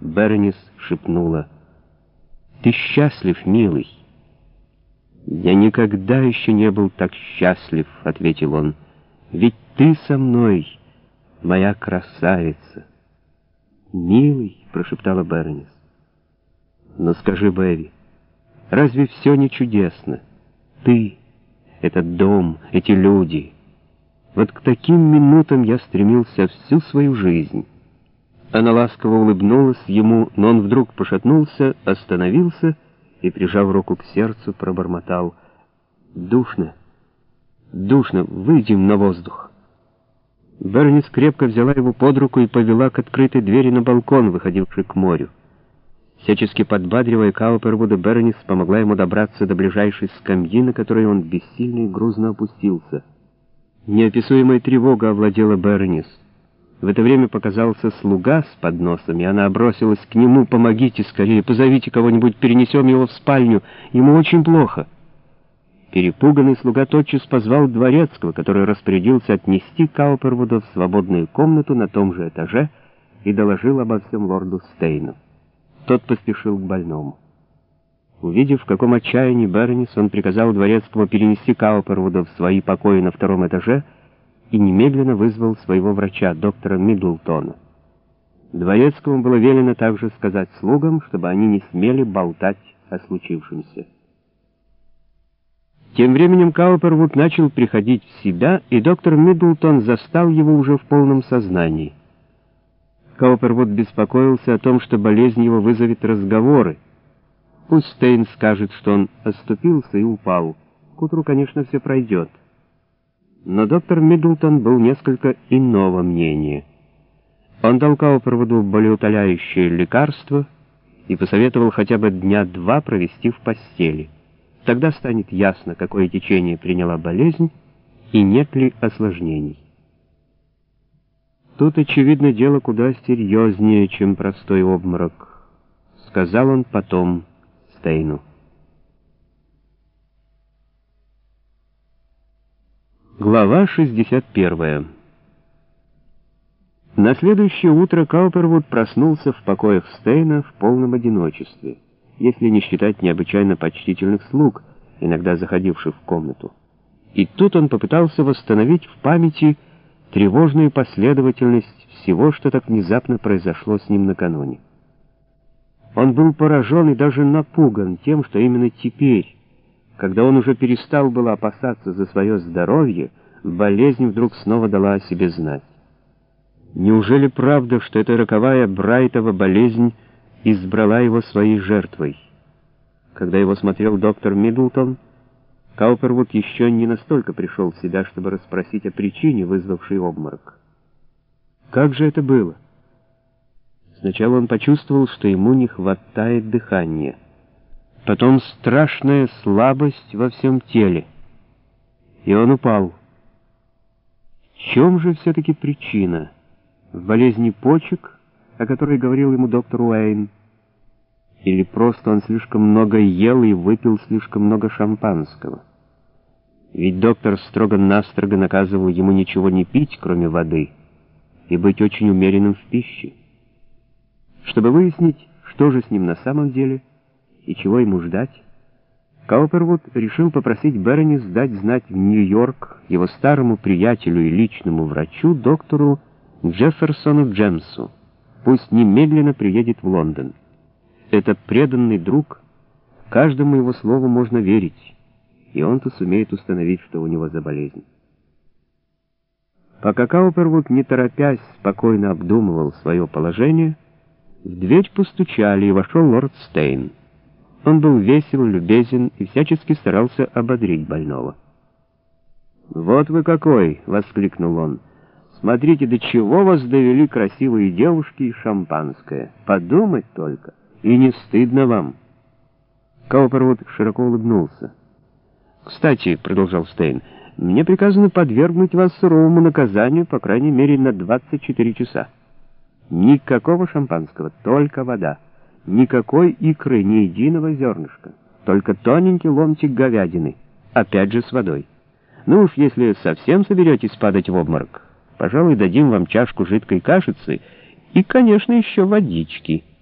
Бернис шепнула. «Ты счастлив, милый?» «Я никогда еще не был так счастлив», — ответил он. «Ведь ты со мной, моя красавица». «Милый», — прошептала Бернис. «Но скажи, Бэви, разве все не чудесно? Ты, этот дом, эти люди. Вот к таким минутам я стремился всю свою жизнь». Она ласково улыбнулась ему, но он вдруг пошатнулся, остановился и, прижав руку к сердцу, пробормотал. «Душно, душно, выйдем на воздух». Бернис крепко взяла его под руку и повела к открытой двери на балкон, выходивший к морю. Всячески подбадривая Каупервуда, Бернис помогла ему добраться до ближайшей скамьи, на которой он бессильно и грузно опустился. Неописуемая тревога овладела Бернис. В это время показался слуга с подносом, и она бросилась к нему. «Помогите скорее, позовите кого-нибудь, перенесем его в спальню. Ему очень плохо». Перепуганный слуга тотчас позвал дворецкого, который распорядился отнести Каупервуда в свободную комнату на том же этаже и доложил обо всем лорду Стейну. Тот поспешил к больному. Увидев, в каком отчаянии Бернис, он приказал дворецкому перенести Каупервуда в свои покои на втором этаже — и немедленно вызвал своего врача, доктора Миддлтона. Дворецкому было велено также сказать слугам, чтобы они не смели болтать о случившемся. Тем временем Каупервуд начал приходить в себя, и доктор Миддлтон застал его уже в полном сознании. Каупервуд беспокоился о том, что болезнь его вызовет разговоры. Пусть Стейн скажет, что он оступился и упал. К утру, конечно, все пройдет. Но доктор Миддлтон был несколько иного мнения. Он дал Каупервуду болеутоляющее лекарство и посоветовал хотя бы дня два провести в постели. Тогда станет ясно, какое течение приняла болезнь и нет ли осложнений. Тут, очевидно, дело куда серьезнее, чем простой обморок, сказал он потом Стейну. Глава 61. На следующее утро Каупервуд проснулся в покоях Стейна в полном одиночестве, если не считать необычайно почтительных слуг, иногда заходивших в комнату. И тут он попытался восстановить в памяти тревожную последовательность всего, что так внезапно произошло с ним накануне. Он был поражен и даже напуган тем, что именно теперь, когда он уже перестал было опасаться за свое здоровье, болезнь вдруг снова дала о себе знать. Неужели правда, что эта роковая Брайтова болезнь избрала его своей жертвой? Когда его смотрел доктор Миддлтон, Каупервуд еще не настолько пришел в себя, чтобы расспросить о причине, вызвавшей обморок. Как же это было? Сначала он почувствовал, что ему не хватает дыхания — потом страшная слабость во всем теле. И он упал. В чем же все-таки причина? В болезни почек, о которой говорил ему доктор Уэйн? Или просто он слишком много ел и выпил слишком много шампанского? Ведь доктор строго-настрого наказывал ему ничего не пить, кроме воды, и быть очень умеренным в пище. Чтобы выяснить, что же с ним на самом деле, и чего ему ждать? Каупервуд решил попросить Беронис дать знать в Нью-Йорк его старому приятелю и личному врачу, доктору Джефферсону Джемсу. Пусть немедленно приедет в Лондон. Это преданный друг, каждому его слову можно верить, и он-то сумеет установить, что у него за болезнь. Пока Каупервуд, не торопясь, спокойно обдумывал свое положение, в дверь постучали, и вошел лорд Стейн. Он был весел, любезен и всячески старался ободрить больного. «Вот вы какой!» — воскликнул он. «Смотрите, до чего вас довели красивые девушки и шампанское. Подумать только, и не стыдно вам!» Каупервуд широко улыбнулся. «Кстати», — продолжал Стейн, — «мне приказано подвергнуть вас суровому наказанию, по крайней мере, на 24 часа. Никакого шампанского, только вода». Никакой икры, ни единого зернышка. Только тоненький ломтик говядины, опять же с водой. Ну уж если совсем соберетесь падать в обморок, пожалуй, дадим вам чашку жидкой кашицы и, конечно, еще водички —